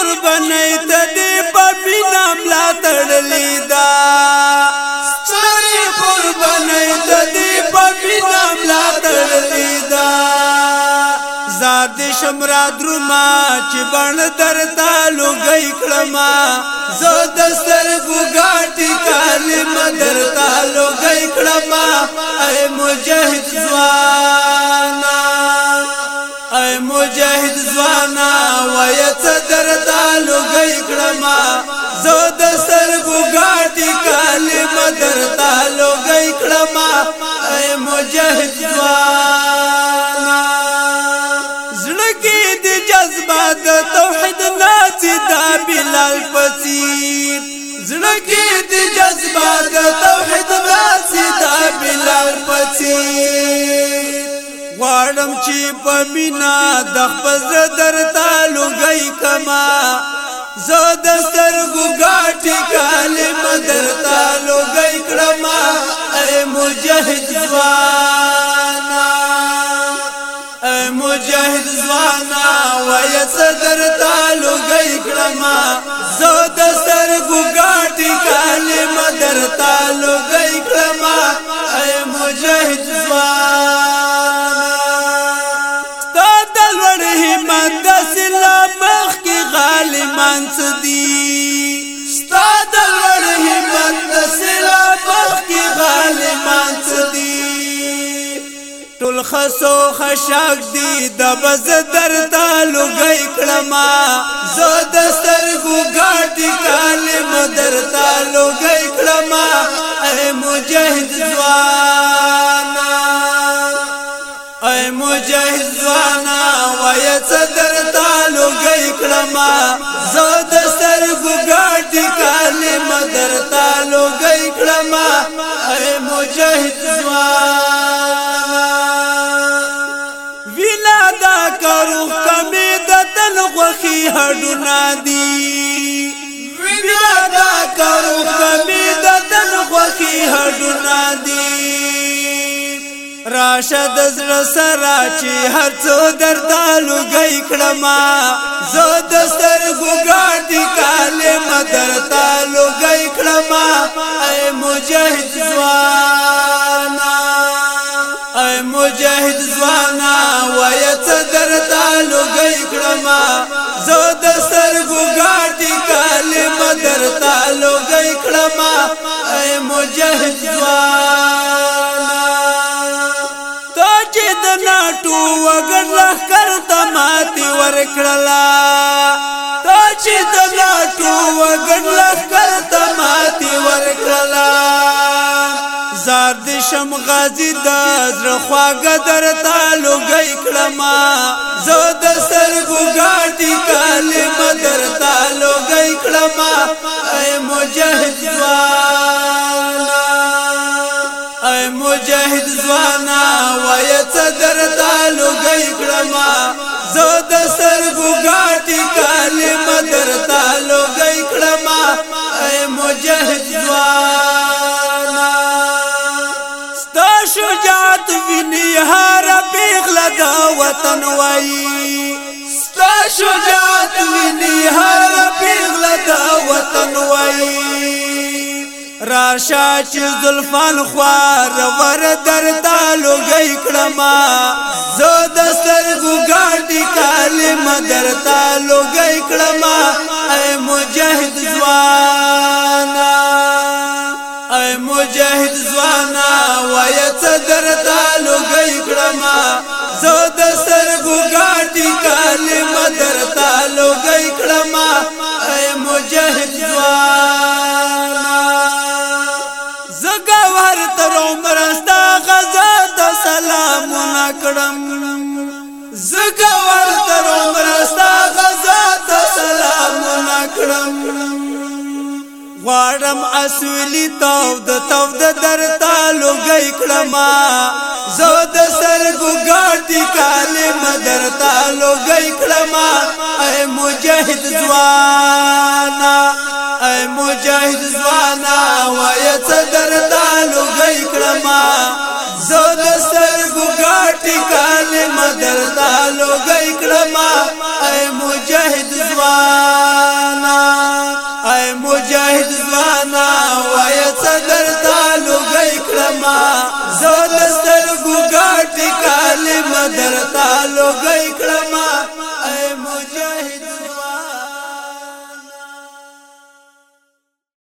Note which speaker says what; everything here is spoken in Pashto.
Speaker 1: قربانې ته دې په بنا بلا تړلې دا ساري قربانې ته دې په بنا بلا تړلې دا زاد شمرا درما چې بڼ درتا لوګي کړما زو دستر ګاټي کالم درتا لوګي کړما اے مجاهد زوان زه د سرګو غاټي کلمه درتا لوګي کړما اے مجاهد ځوانا زړه کې د جذبه د توحید ناڅي دا بلال پسیر زړه کې د جذبه د توحید ناڅي دا بلال پسیر غواړم چې په مینا د خپل درتا لوګي کما زد سترګو غاټي کالم درتا لوګي کړما اے مجاهد زوانا اے مجاهد زوانا وای صدرتا لوګي کړما زد سترګو غاټي کالم درتا لوګي کړما اے مجاهد زوانا ستاد لوړ همت د سلام مخ ظالمان سدي ستاد لړ همت تسلا مخ کې ظالمان سدي ټول خسو خشاک دي د بز درتا لګي کړما زو د سرګو غاټي کالم درتا لګي کړما اے مجاهد ځوانا اے مجاهد ځوانا وای صدر کړم زاد سر ګډ کلمه درتا لوګي کړم اے مجاهد ځوان ویلا دا کرو کمې د تل غوخي هډونه دي ویلا دا کرو کمې د تل غوخي هډونه دي راشد زړه سرا چې هر څو درته لګی کړما زه د سترګو ګاډي کاله مدرته لګی کړما اے مجاهد ځوانا اے مجاهد ځوانا وای ته درته لګی کړما زه د سترګو ګاډي کاله مدرته لګی کړما اے مجاهد ځوانا ټو وګړ لخر تماتي ورکړلا تا چې د ټو وګړ لخر تماتي ورکړلا زاد شم غازی د زړه خواګه در تالو گئی کړما زو د سرګو ګاټي کالم در تالو گئی کړما اے مجاهد ویني هر پیغله دا وطن وای ستا شجاعت ویني هر پیغله دا وطن وای راشا چې زلفان خوار ور دردا لګی کړما زه د سترګو ګاډي کالم درتا لګی کړما اے مجاهد زوار کړم زګه ورته عمر استا غزا ته سلام نه کړم غواړم اصلي تاو د تاو د در تالو گئی کړما زو د سرګو ګاټي کاله مدر تالو گئی کړما اے مجاهد زوانا اے مجاهد زوانا وای څه در تالو گئی کړما زو د ګاټي کلمه درتا لوګي کړما اے مجاهد زوانا اے مجاهد زوانا وای صدرتا لوګي کړما زو دستر ګاټي کلمه درتا لوګي کړما